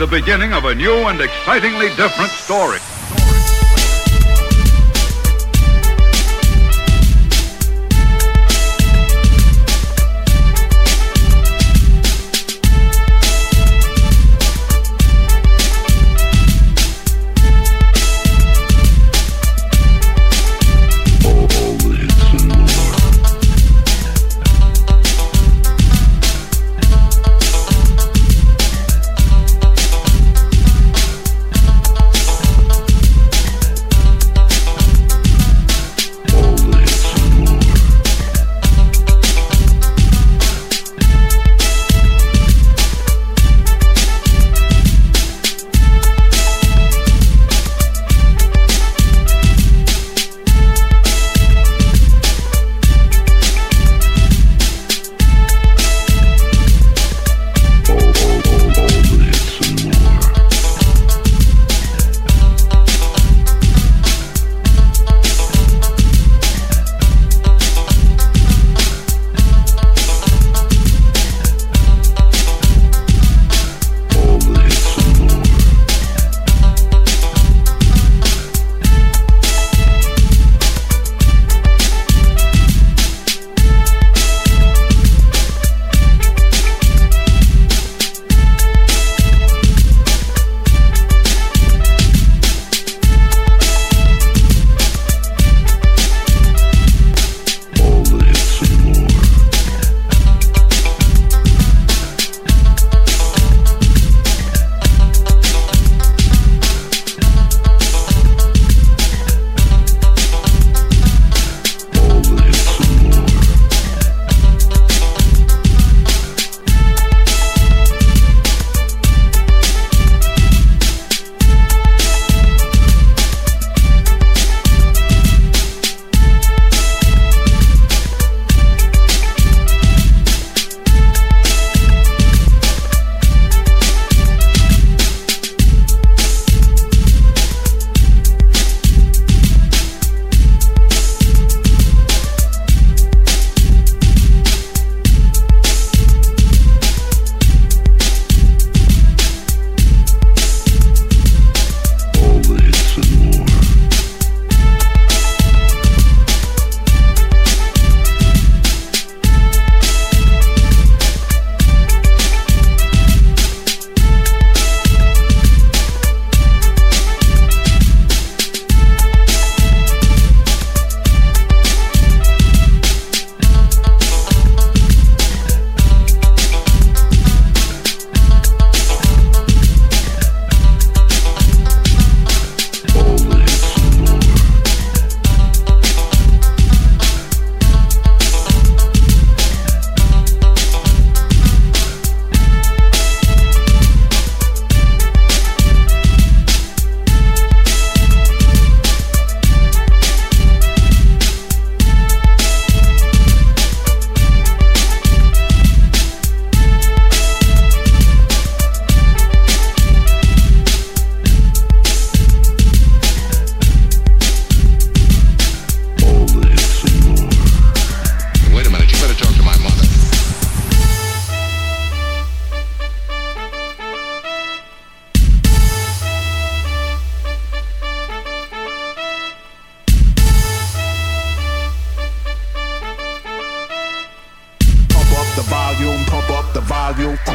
the beginning of a new and excitingly different story. real